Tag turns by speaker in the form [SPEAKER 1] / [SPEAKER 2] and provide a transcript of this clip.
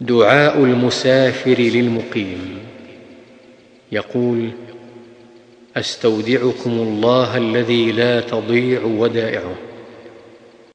[SPEAKER 1] دعاء المسافر للمقيم. يقول أستودعكم الله الذي لا تضيع ودائعه.